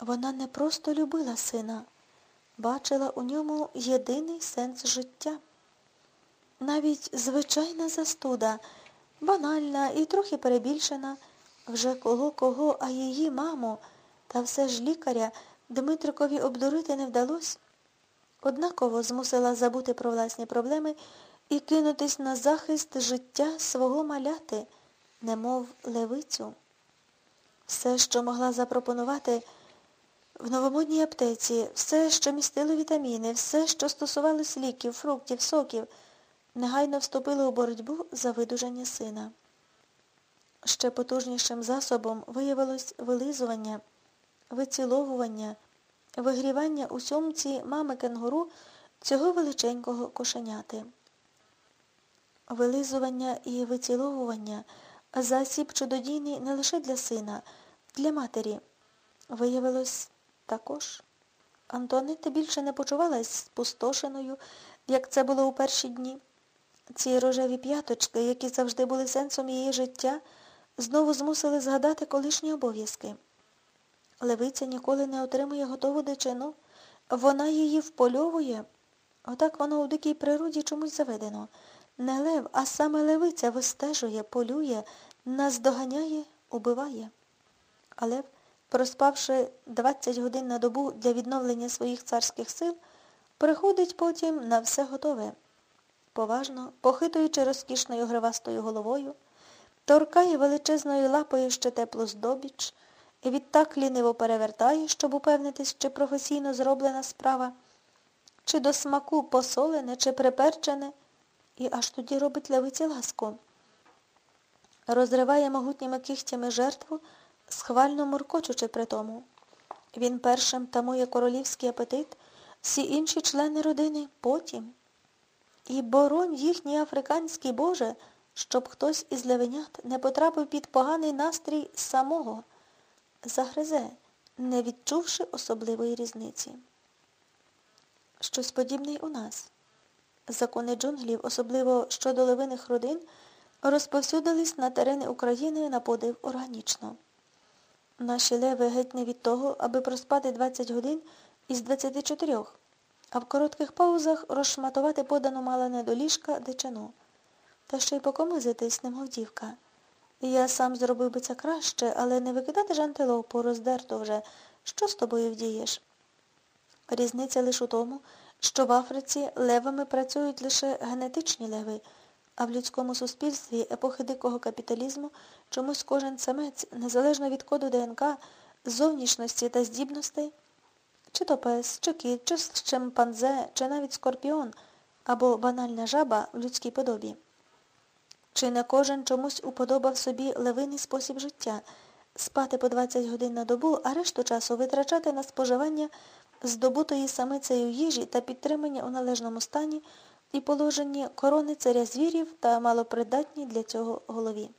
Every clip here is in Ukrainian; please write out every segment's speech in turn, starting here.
Вона не просто любила сина, бачила у ньому єдиний сенс життя. Навіть звичайна застуда, банальна і трохи перебільшена, вже кого-кого, а її маму, та все ж лікаря Дмитрикові обдурити не вдалося, однаково змусила забути про власні проблеми і кинутись на захист життя свого маляти, немов левицю. Все, що могла запропонувати в новомодній аптеці, все, що містило вітаміни, все, що стосувалось ліків, фруктів, соків, негайно вступило у боротьбу за видужання сина. Ще потужнішим засобом виявилось вилизування, виціловування, вигрівання у сьомці мами кенгуру цього величенького кошеняти. Вилизування і виціловування засіб чудодійний не лише для сина, для матері. Виявилось також. Антуанетта більше не почувалась спустошеною, як це було у перші дні. Ці рожеві п'яточки, які завжди були сенсом її життя, знову змусили згадати колишні обов'язки. Левиця ніколи не отримує готову дичину. Вона її впольовує. Отак воно у дикій природі чомусь заведено. Не лев, а саме левиця вистежує, полює, наздоганяє, убиває. А лев, проспавши 20 годин на добу для відновлення своїх царських сил, приходить потім на все готове. Поважно, похитуючи розкішною гривастою головою, торкає величезною лапою ще теплу здобіч і відтак ліниво перевертає, щоб упевнитись, чи професійно зроблена справа, чи до смаку посолене, чи приперчене, і аж тоді робить левиці ласку. Розриває могутніми кігтями жертву, схвально муркочучи при тому. Він першим тамує королівський апетит, всі інші члени родини потім. І боронь їхній африканський Боже, щоб хтось із левенят не потрапив під поганий настрій самого, загризе, не відчувши особливої різниці. Щось подібне й у нас. Закони джунглів, особливо щодо левиних родин, розповсюдились на терени України на подив органічно. Наші леви геть не від того, аби проспати 20 годин із 24, а в коротких паузах розшматувати подану мала не до ліжка дичину. Та ще й покомизитись, немов дівка. Я сам зробив би це краще, але не викидати ж антилопу, роздерту вже. Що з тобою вдієш? Різниця лише у тому, що в Африці левами працюють лише генетичні леви, а в людському суспільстві епохи дикого капіталізму чомусь кожен самець, незалежно від коду ДНК, зовнішності та здібностей, чи то пес, чи кіт, чи шимпанзе, чи навіть скорпіон, або банальна жаба в людській подобі. Чи не кожен чомусь уподобав собі левиний спосіб життя, спати по 20 годин на добу, а решту часу витрачати на споживання здобутої самицею їжі та підтримання у належному стані і положенні корони царя звірів та малопридатній для цього голові.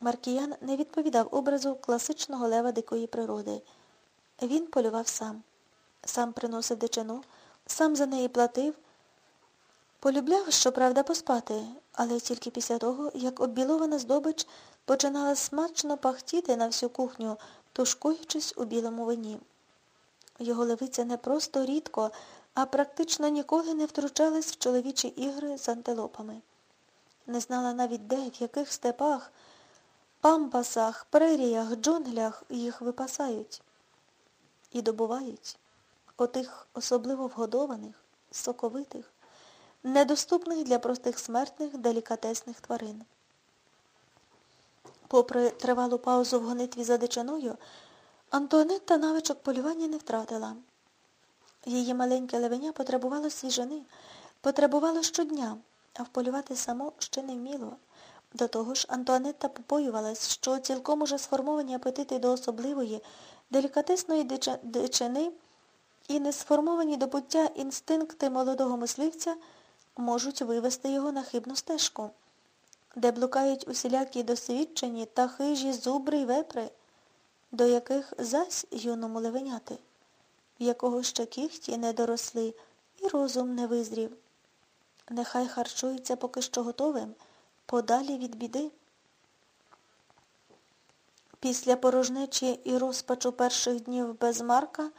Маркіян не відповідав образу класичного лева дикої природи. Він полював сам. Сам приносив дичину, сам за неї платив. Полюбляв, щоправда, поспати, але тільки після того, як оббілована здобич починала смачно пахтіти на всю кухню, тушкуючись у білому вині. Його левиця не просто рідко, а практично ніколи не втручалась в чоловічі ігри з антилопами. Не знала навіть де, в яких степах, пампасах, преріях, джунглях їх випасають і добувають отих особливо вгодованих, соковитих, недоступних для простих смертних делікатесних тварин. Попри тривалу паузу в гонитві за дичиною, Антуанетта навичок полювання не втратила. Її маленьке левеня потребувало свіжини, потребувало щодня, а вполювати само ще не вміло. До того ж, Антуанетта побоювалась, що цілком уже сформовані апетити до особливої, делікатесної дичини і не сформовані до буття інстинкти молодого мисливця можуть вивести його на хибну стежку, де блукають усілякі досвідчені та хижі зубри й вепри до яких зась юному левеняти, в якого ще кіхті не доросли і розум не визрів. Нехай харчується поки що готовим, подалі від біди. Після порожнечі і розпачу перших днів без Марка